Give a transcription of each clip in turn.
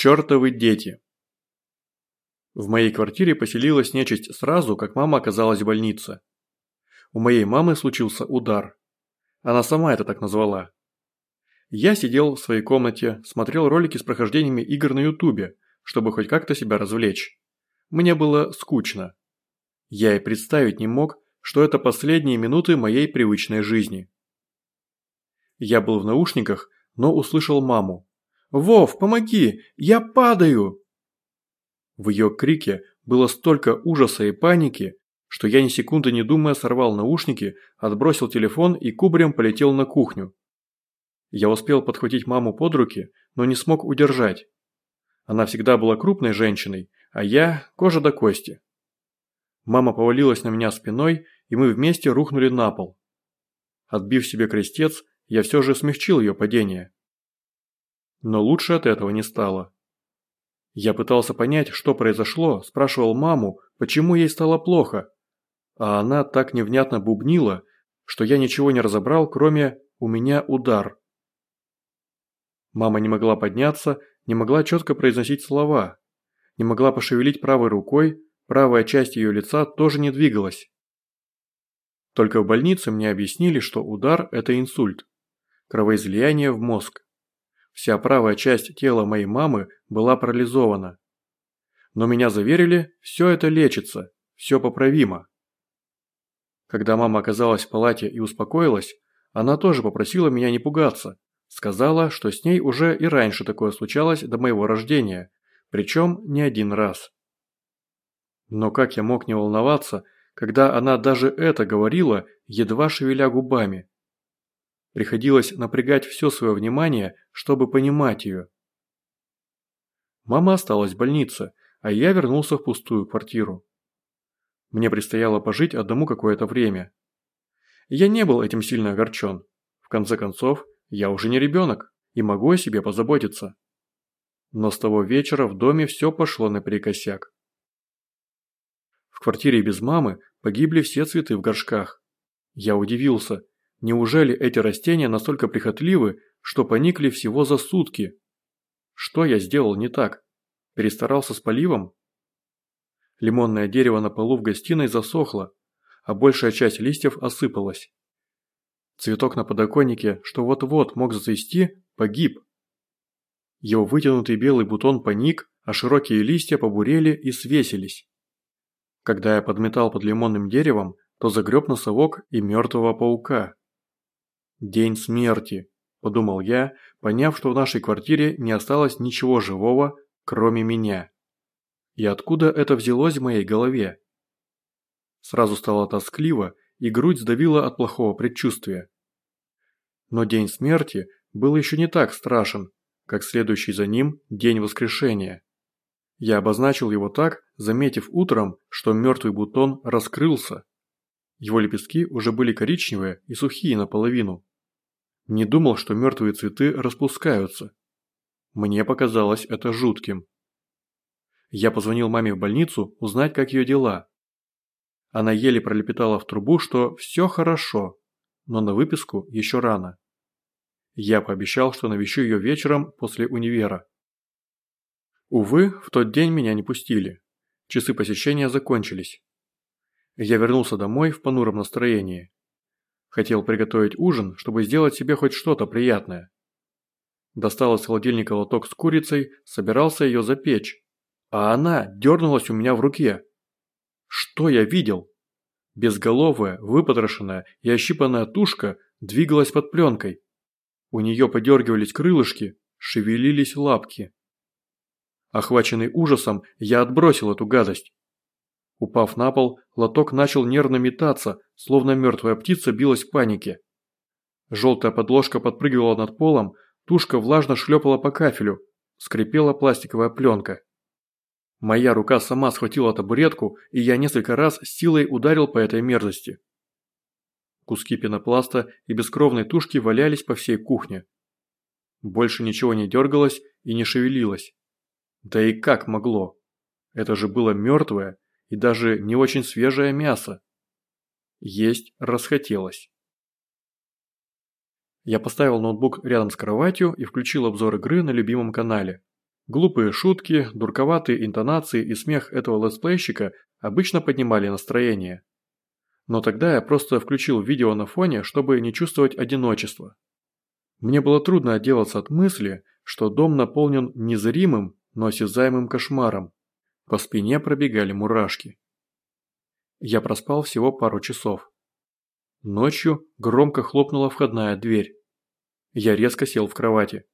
Чёртовы дети. В моей квартире поселилась нечисть сразу, как мама оказалась в больнице. У моей мамы случился удар. Она сама это так назвала. Я сидел в своей комнате, смотрел ролики с прохождениями игр на ютубе, чтобы хоть как-то себя развлечь. Мне было скучно. Я и представить не мог, что это последние минуты моей привычной жизни. Я был в наушниках, но услышал маму. «Вов, помоги! Я падаю!» В ее крике было столько ужаса и паники, что я ни секунды не думая сорвал наушники, отбросил телефон и кубарем полетел на кухню. Я успел подхватить маму под руки, но не смог удержать. Она всегда была крупной женщиной, а я – кожа до кости. Мама повалилась на меня спиной, и мы вместе рухнули на пол. Отбив себе крестец, я все же смягчил ее падение. Но лучше от этого не стало. Я пытался понять, что произошло, спрашивал маму, почему ей стало плохо. А она так невнятно бубнила, что я ничего не разобрал, кроме «у меня удар». Мама не могла подняться, не могла четко произносить слова, не могла пошевелить правой рукой, правая часть ее лица тоже не двигалась. Только в больнице мне объяснили, что удар – это инсульт, кровоизлияние в мозг. Вся правая часть тела моей мамы была парализована. Но меня заверили, все это лечится, все поправимо. Когда мама оказалась в палате и успокоилась, она тоже попросила меня не пугаться. Сказала, что с ней уже и раньше такое случалось до моего рождения, причем не один раз. Но как я мог не волноваться, когда она даже это говорила, едва шевеля губами? Приходилось напрягать все свое внимание, чтобы понимать ее. Мама осталась в больнице, а я вернулся в пустую квартиру. Мне предстояло пожить одному какое-то время. Я не был этим сильно огорчен. В конце концов, я уже не ребенок и могу о себе позаботиться. Но с того вечера в доме все пошло наперекосяк. В квартире без мамы погибли все цветы в горшках. Я удивился, Неужели эти растения настолько прихотливы, что поникли всего за сутки? Что я сделал не так? Перестарался с поливом? Лимонное дерево на полу в гостиной засохло, а большая часть листьев осыпалась. Цветок на подоконнике, что вот-вот мог зацвести, погиб. Его вытянутый белый бутон поник, а широкие листья побурели и свесились. Когда я подметал под лимонным деревом, то загреб носовок и мертвого паука. «День смерти», – подумал я, поняв, что в нашей квартире не осталось ничего живого, кроме меня. И откуда это взялось в моей голове? Сразу стало тоскливо, и грудь сдавила от плохого предчувствия. Но день смерти был еще не так страшен, как следующий за ним день воскрешения. Я обозначил его так, заметив утром, что мертвый бутон раскрылся. Его лепестки уже были коричневые и сухие наполовину. Не думал, что мертвые цветы распускаются. Мне показалось это жутким. Я позвонил маме в больницу узнать, как ее дела. Она еле пролепетала в трубу, что все хорошо, но на выписку еще рано. Я пообещал, что навещу ее вечером после универа. Увы, в тот день меня не пустили. Часы посещения закончились. Я вернулся домой в понуром настроении. Хотел приготовить ужин, чтобы сделать себе хоть что-то приятное. Достал из холодильника лоток с курицей, собирался ее запечь. А она дернулась у меня в руке. Что я видел? Безголовая, выпотрошенная и ощипанная тушка двигалась под пленкой. У нее подергивались крылышки, шевелились лапки. Охваченный ужасом, я отбросил эту гадость. Упав на пол, лоток начал нервно метаться, словно мертвая птица билась в панике. Желтая подложка подпрыгивала над полом, тушка влажно шлепала по кафелю, скрипела пластиковая пленка. Моя рука сама схватила табуретку, и я несколько раз силой ударил по этой мерзости. Куски пенопласта и бескровной тушки валялись по всей кухне. Больше ничего не дергалось и не шевелилось. Да и как могло? Это же было мертвое, и даже не очень свежее мясо. Есть расхотелось. Я поставил ноутбук рядом с кроватью и включил обзор игры на любимом канале. Глупые шутки, дурковатые интонации и смех этого летсплейщика обычно поднимали настроение. Но тогда я просто включил видео на фоне, чтобы не чувствовать одиночества. Мне было трудно отделаться от мысли, что дом наполнен незримым, но осязаемым кошмаром. По спине пробегали мурашки. Я проспал всего пару часов. Ночью громко хлопнула входная дверь. Я резко сел в кровати.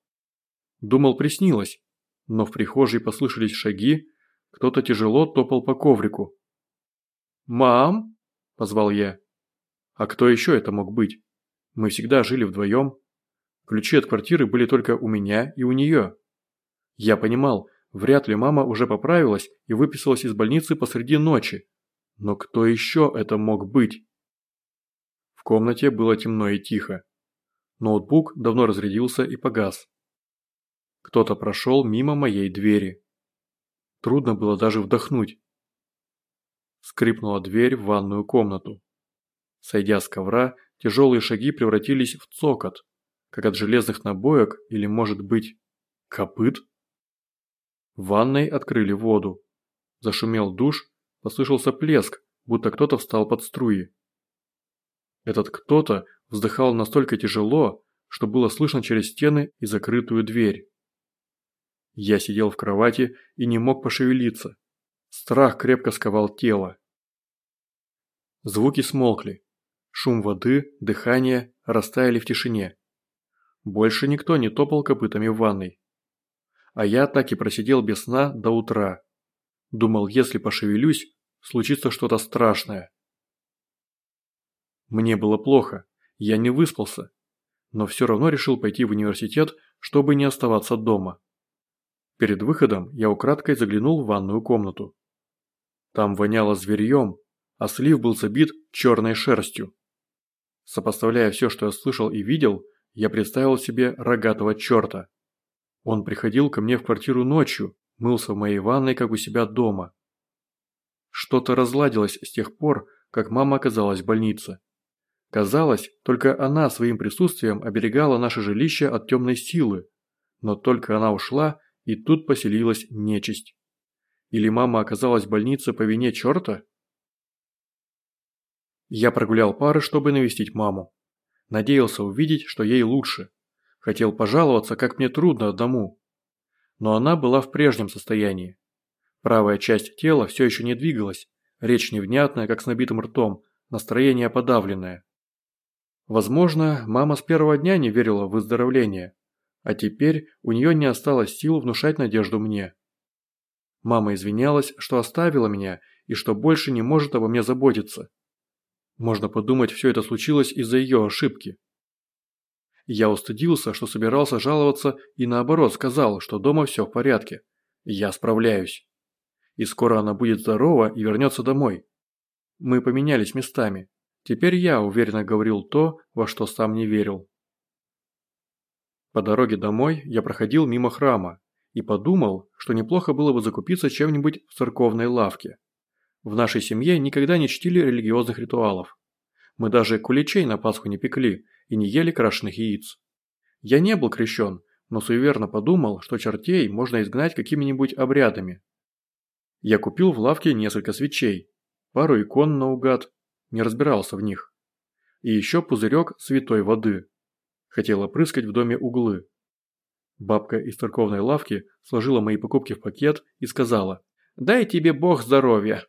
Думал, приснилось, но в прихожей послышались шаги, кто-то тяжело топал по коврику. «Мам!» – позвал я. А кто еще это мог быть? Мы всегда жили вдвоем. Ключи от квартиры были только у меня и у нее. Я понимал, вряд ли мама уже поправилась и выписалась из больницы посреди ночи. Но кто еще это мог быть? В комнате было темно и тихо. Ноутбук давно разрядился и погас. Кто-то прошел мимо моей двери. Трудно было даже вдохнуть. Скрипнула дверь в ванную комнату. Сойдя с ковра, тяжелые шаги превратились в цокот, как от железных набоек или, может быть, копыт. В ванной открыли воду. Зашумел душ, послышался плеск, будто кто-то встал под струи. Этот кто-то вздыхал настолько тяжело, что было слышно через стены и закрытую дверь. Я сидел в кровати и не мог пошевелиться. Страх крепко сковал тело. Звуки смолкли. Шум воды, дыхание растаяли в тишине. Больше никто не топал копытами в ванной. А я так и просидел без сна до утра. Думал, если пошевелюсь, случится что-то страшное. Мне было плохо, я не выспался, но все равно решил пойти в университет, чтобы не оставаться дома. Перед выходом я украдкой заглянул в ванную комнату. Там воняло зверьем, а слив был забит черной шерстью. Сопоставляя все, что я слышал и видел, я представил себе рогатого черта. Он приходил ко мне в квартиру ночью, мылся в моей ванной, как у себя дома. Что-то разладилось с тех пор, как мама оказалась в больнице. Казалось, только она своим присутствием оберегала наше жилище от темной силы, но только она ушла, и тут поселилась нечисть. Или мама оказалась в больнице по вине черта? Я прогулял пары, чтобы навестить маму. Надеялся увидеть, что ей лучше. Хотел пожаловаться, как мне трудно одному. Но она была в прежнем состоянии. Правая часть тела все еще не двигалась, речь невнятная, как с набитым ртом, настроение подавленное. Возможно, мама с первого дня не верила в выздоровление, а теперь у нее не осталось сил внушать надежду мне. Мама извинялась, что оставила меня и что больше не может обо мне заботиться. Можно подумать, все это случилось из-за ее ошибки. Я устыдился, что собирался жаловаться и наоборот сказал, что дома все в порядке. Я справляюсь. И скоро она будет здорова и вернется домой. Мы поменялись местами. Теперь я уверенно говорил то, во что сам не верил. По дороге домой я проходил мимо храма и подумал, что неплохо было бы закупиться чем-нибудь в церковной лавке. В нашей семье никогда не чтили религиозных ритуалов. Мы даже куличей на Пасху не пекли и не ели крашеных яиц. Я не был крещен, но суеверно подумал, что чертей можно изгнать какими-нибудь обрядами. Я купил в лавке несколько свечей, пару икон наугад, не разбирался в них. И еще пузырек святой воды. Хотел опрыскать в доме углы. Бабка из церковной лавки сложила мои покупки в пакет и сказала «Дай тебе Бог здоровья!»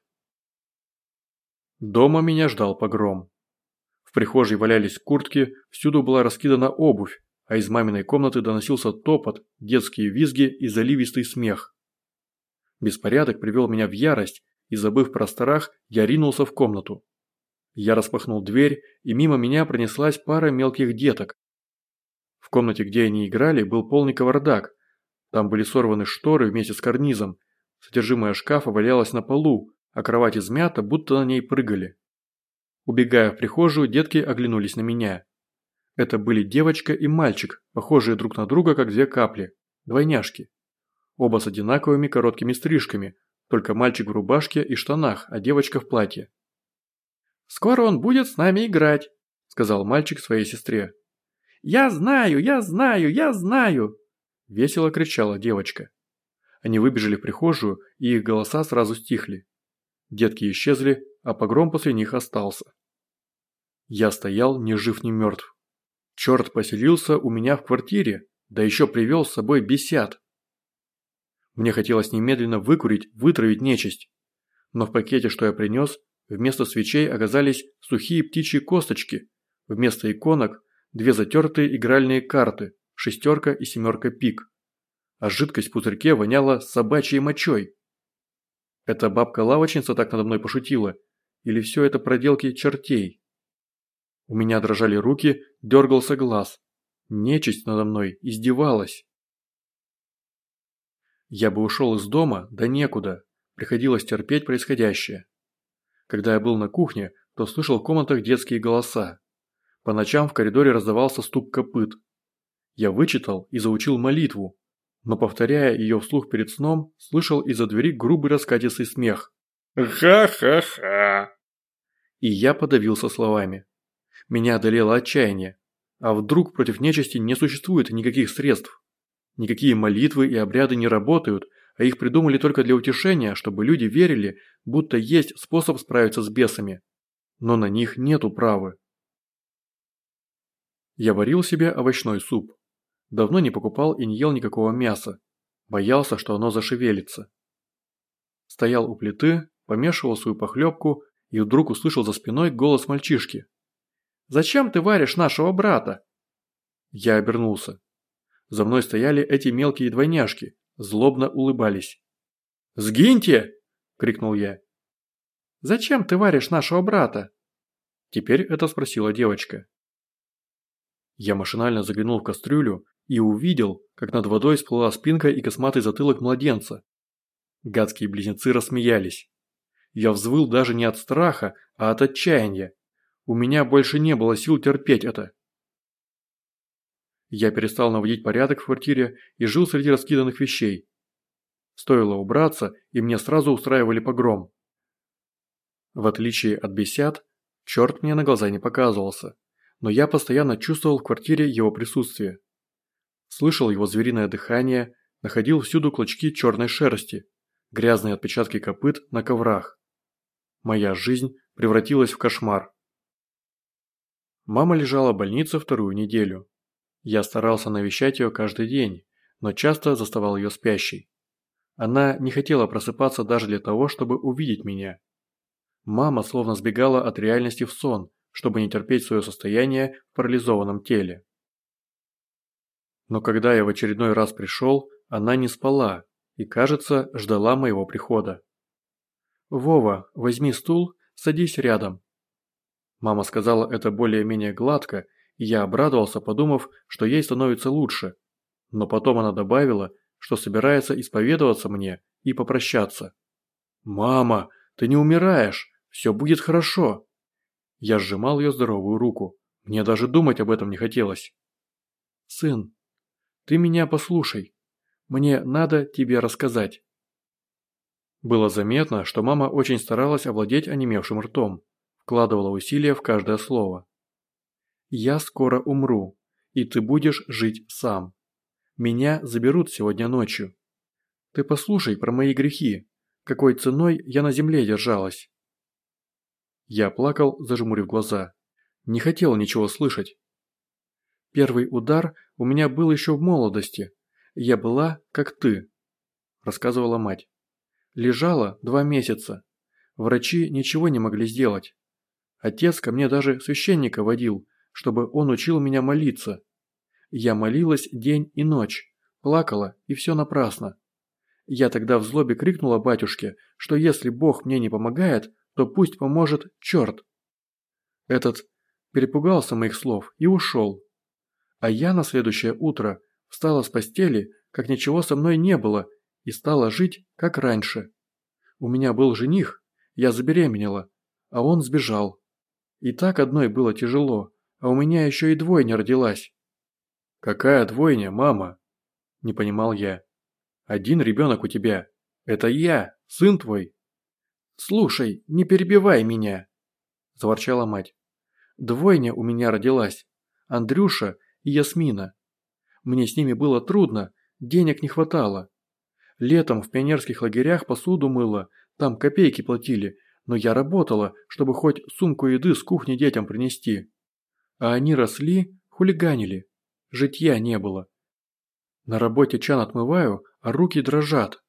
Дома меня ждал погром. Прихожей валялись куртки, всюду была раскидана обувь, а из маминой комнаты доносился топот, детские визги и заливистый смех. Беспорядок привел меня в ярость, и забыв про страх, я ринулся в комнату. Я распахнул дверь, и мимо меня пронеслась пара мелких деток. В комнате, где они играли, был полный кавардак. Там были сорваны шторы вместе с карнизом. Содержимое шкафа валялось на полу, а кровать измята, будто на ней прыгали. Убегая в прихожую, детки оглянулись на меня. Это были девочка и мальчик, похожие друг на друга, как две капли. Двойняшки. Оба с одинаковыми короткими стрижками, только мальчик в рубашке и штанах, а девочка в платье. «Скоро он будет с нами играть», – сказал мальчик своей сестре. «Я знаю, я знаю, я знаю!» – весело кричала девочка. Они выбежали в прихожую, и их голоса сразу стихли. Детки исчезли, а погром после них остался. Я стоял ни жив, ни мертв. Черт поселился у меня в квартире, да еще привел с собой бесят. Мне хотелось немедленно выкурить, вытравить нечисть. Но в пакете, что я принес, вместо свечей оказались сухие птичьи косточки, вместо иконок – две затертые игральные карты, шестерка и семерка пик. А жидкость в пузырьке воняла собачьей мочой. Эта бабка-лавочница так надо мной пошутила? Или все это проделки чертей? У меня дрожали руки, дергался глаз. Нечисть надо мной издевалась. Я бы ушел из дома, да некуда. Приходилось терпеть происходящее. Когда я был на кухне, то слышал в комнатах детские голоса. По ночам в коридоре раздавался стук копыт. Я вычитал и заучил молитву, но повторяя ее вслух перед сном, слышал из-за двери грубый раскатистый смех. «Ха-ха-ха!» И я подавился словами. Меня одолело отчаяние. А вдруг против нечисти не существует никаких средств? Никакие молитвы и обряды не работают, а их придумали только для утешения, чтобы люди верили, будто есть способ справиться с бесами. Но на них нет управы. Я варил себе овощной суп. Давно не покупал и не ел никакого мяса. Боялся, что оно зашевелится. Стоял у плиты, помешивал свою похлебку и вдруг услышал за спиной голос мальчишки. «Зачем ты варишь нашего брата?» Я обернулся. За мной стояли эти мелкие двойняшки, злобно улыбались. «Сгиньте!» – крикнул я. «Зачем ты варишь нашего брата?» Теперь это спросила девочка. Я машинально заглянул в кастрюлю и увидел, как над водой всплыла спинка и косматый затылок младенца. Гадские близнецы рассмеялись. Я взвыл даже не от страха, а от отчаяния. У меня больше не было сил терпеть это. Я перестал наводить порядок в квартире и жил среди раскиданных вещей. Стоило убраться, и мне сразу устраивали погром. В отличие от бесят, черт мне на глаза не показывался, но я постоянно чувствовал в квартире его присутствие. Слышал его звериное дыхание, находил всюду клочки черной шерсти, грязные отпечатки копыт на коврах. Моя жизнь превратилась в кошмар. Мама лежала в больнице вторую неделю. Я старался навещать ее каждый день, но часто заставал ее спящей. Она не хотела просыпаться даже для того, чтобы увидеть меня. Мама словно сбегала от реальности в сон, чтобы не терпеть свое состояние в парализованном теле. Но когда я в очередной раз пришел, она не спала и, кажется, ждала моего прихода. «Вова, возьми стул, садись рядом», Мама сказала это более-менее гладко, и я обрадовался, подумав, что ей становится лучше. Но потом она добавила, что собирается исповедоваться мне и попрощаться. «Мама, ты не умираешь, все будет хорошо!» Я сжимал ее здоровую руку, мне даже думать об этом не хотелось. «Сын, ты меня послушай, мне надо тебе рассказать». Было заметно, что мама очень старалась овладеть онемевшим ртом вкладывала усилия в каждое слово. «Я скоро умру, и ты будешь жить сам. Меня заберут сегодня ночью. Ты послушай про мои грехи, какой ценой я на земле держалась». Я плакал, зажмурив глаза. Не хотел ничего слышать. Первый удар у меня был еще в молодости. Я была, как ты, рассказывала мать. Лежала два месяца. Врачи ничего не могли сделать. Отец ко мне даже священника водил, чтобы он учил меня молиться. Я молилась день и ночь, плакала, и все напрасно. Я тогда в злобе крикнула батюшке, что если Бог мне не помогает, то пусть поможет черт. Этот перепугался моих слов и ушел. А я на следующее утро встала с постели, как ничего со мной не было, и стала жить, как раньше. У меня был жених, я забеременела, а он сбежал. И так одной было тяжело, а у меня еще и двойня родилась. «Какая двойня, мама?» – не понимал я. «Один ребенок у тебя. Это я, сын твой». «Слушай, не перебивай меня!» – заворчала мать. «Двойня у меня родилась. Андрюша и Ясмина. Мне с ними было трудно, денег не хватало. Летом в пионерских лагерях посуду мыла, там копейки платили, но я работала, чтобы хоть сумку еды с кухни детям принести. А они росли, хулиганили. Житья не было. На работе чан отмываю, а руки дрожат.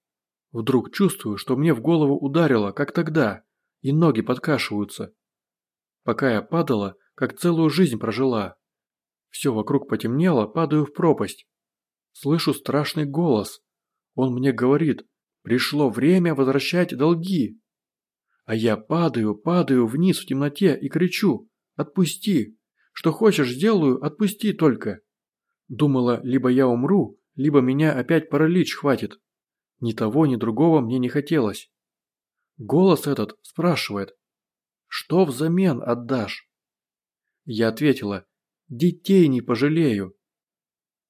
Вдруг чувствую, что мне в голову ударило, как тогда, и ноги подкашиваются. Пока я падала, как целую жизнь прожила. Все вокруг потемнело, падаю в пропасть. Слышу страшный голос. Он мне говорит, пришло время возвращать долги. А я падаю, падаю вниз в темноте и кричу, отпусти. Что хочешь сделаю, отпусти только. Думала, либо я умру, либо меня опять паралич хватит. Ни того, ни другого мне не хотелось. Голос этот спрашивает, что взамен отдашь? Я ответила, детей не пожалею.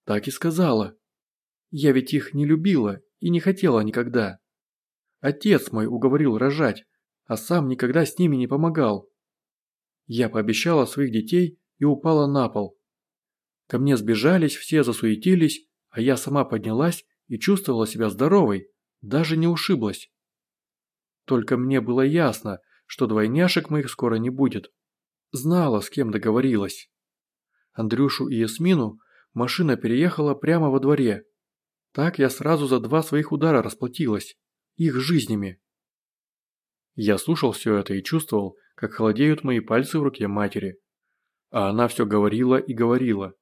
Так и сказала. Я ведь их не любила и не хотела никогда. Отец мой уговорил рожать, а сам никогда с ними не помогал. Я пообещала своих детей и упала на пол. Ко мне сбежались, все засуетились, а я сама поднялась и чувствовала себя здоровой, даже не ушиблась. Только мне было ясно, что двойняшек моих скоро не будет. Знала, с кем договорилась. Андрюшу и Ясмину машина переехала прямо во дворе. Так я сразу за два своих удара расплатилась. Их жизнями. Я слушал все это и чувствовал, как холодеют мои пальцы в руке матери. А она все говорила и говорила.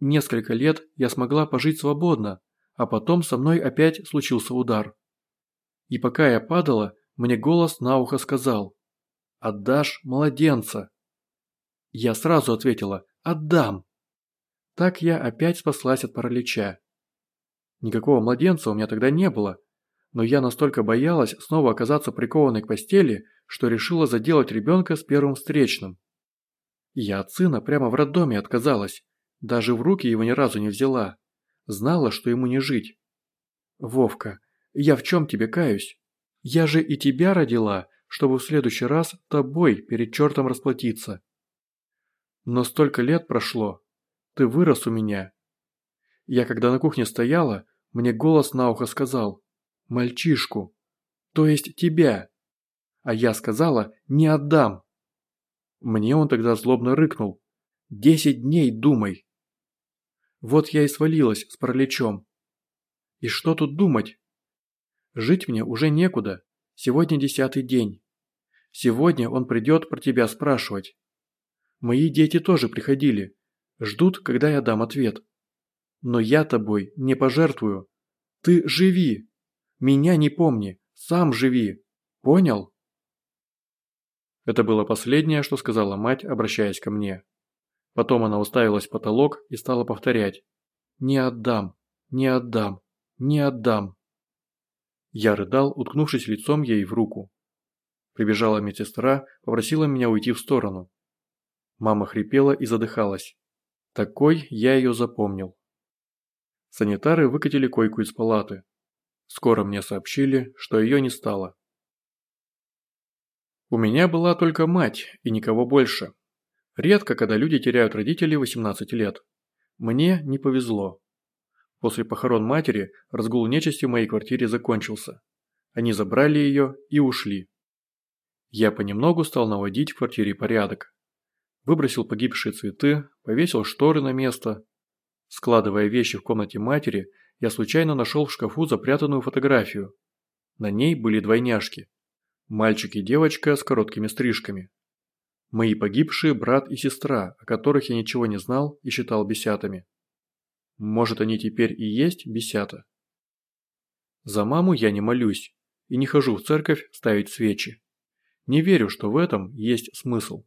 Несколько лет я смогла пожить свободно, а потом со мной опять случился удар. И пока я падала, мне голос на ухо сказал «Отдашь младенца». Я сразу ответила «Отдам». Так я опять спаслась от паралича. Никакого младенца у меня тогда не было, но я настолько боялась снова оказаться прикованной к постели, что решила заделать ребенка с первым встречным. Я от сына прямо в роддоме отказалась, даже в руки его ни разу не взяла. Знала, что ему не жить. Вовка, я в чем тебе каюсь? Я же и тебя родила, чтобы в следующий раз тобой перед чертом расплатиться. Но столько лет прошло. Ты вырос у меня. Я когда на кухне стояла, мне голос на ухо сказал «Мальчишку». То есть тебя. А я сказала «Не отдам». Мне он тогда злобно рыкнул. «Десять дней думай». Вот я и свалилась с параличом. И что тут думать? Жить мне уже некуда. Сегодня десятый день. Сегодня он придет про тебя спрашивать. Мои дети тоже приходили. Ждут, когда я дам ответ. Но я тобой не пожертвую. Ты живи. Меня не помни. Сам живи. Понял? Это было последнее, что сказала мать, обращаясь ко мне. Потом она уставилась в потолок и стала повторять. «Не отдам, не отдам, не отдам». Я рыдал, уткнувшись лицом ей в руку. Прибежала медсестра, попросила меня уйти в сторону. Мама хрипела и задыхалась. Такой я ее запомнил. Санитары выкатили койку из палаты. Скоро мне сообщили, что ее не стало. У меня была только мать и никого больше. Редко, когда люди теряют родителей 18 лет. Мне не повезло. После похорон матери разгул нечисти в моей квартире закончился. Они забрали ее и ушли. Я понемногу стал наводить в квартире порядок. Выбросил погибшие цветы, повесил шторы на место. Складывая вещи в комнате матери, я случайно нашел в шкафу запрятанную фотографию. На ней были двойняшки. Мальчик и девочка с короткими стрижками. Мои погибшие брат и сестра, о которых я ничего не знал и считал бесятами. Может, они теперь и есть бесята? За маму я не молюсь и не хожу в церковь ставить свечи. Не верю, что в этом есть смысл.